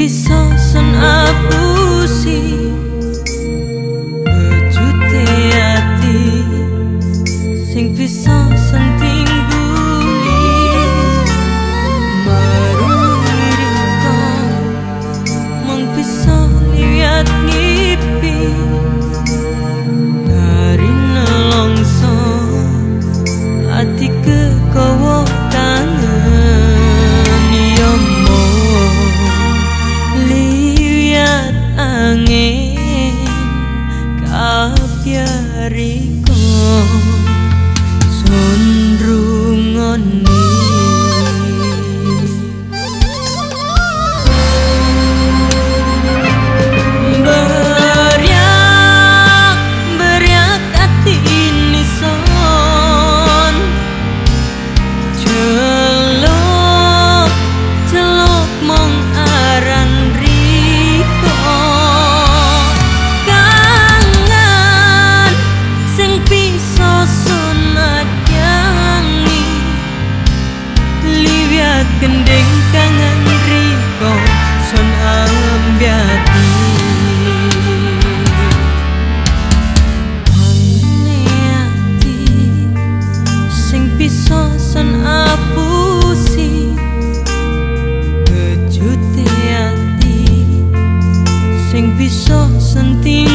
Bisa sen abusi lihat